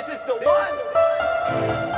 This is the one.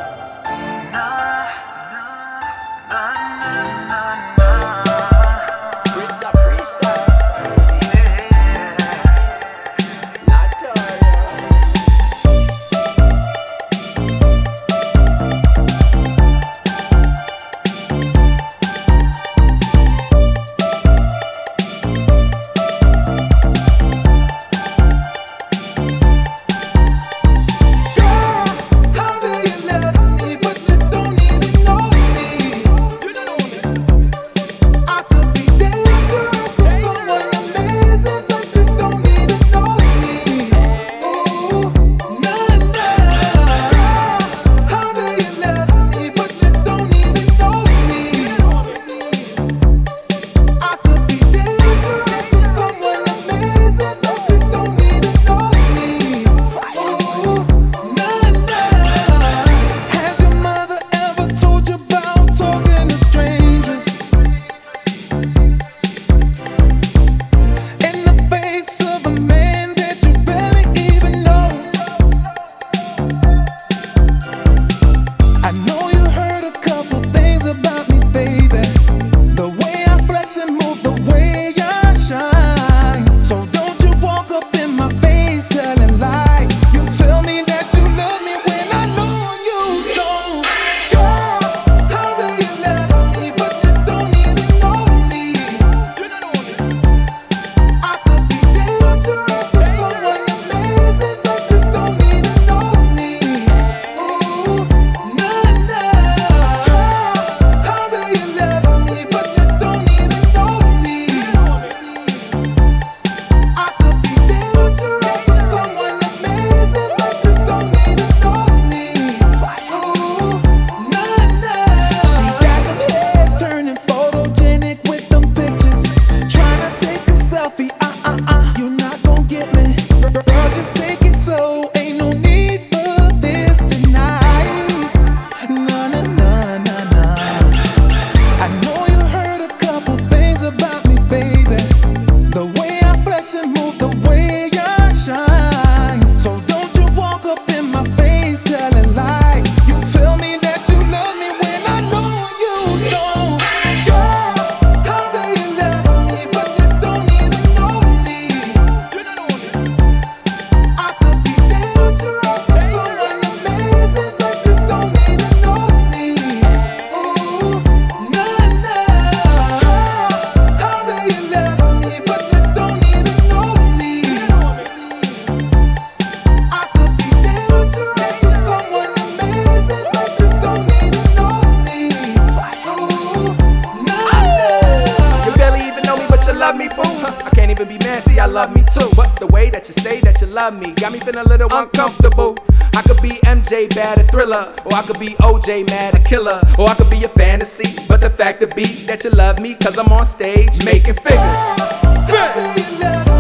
I love me too. But the way that you say that you love me got me feeling a little uncomfortable. I could be MJ, bad a thriller, or I could be OJ, mad a killer, or I could be a fantasy. But the fact to be that you love me, cause I'm on stage making figures.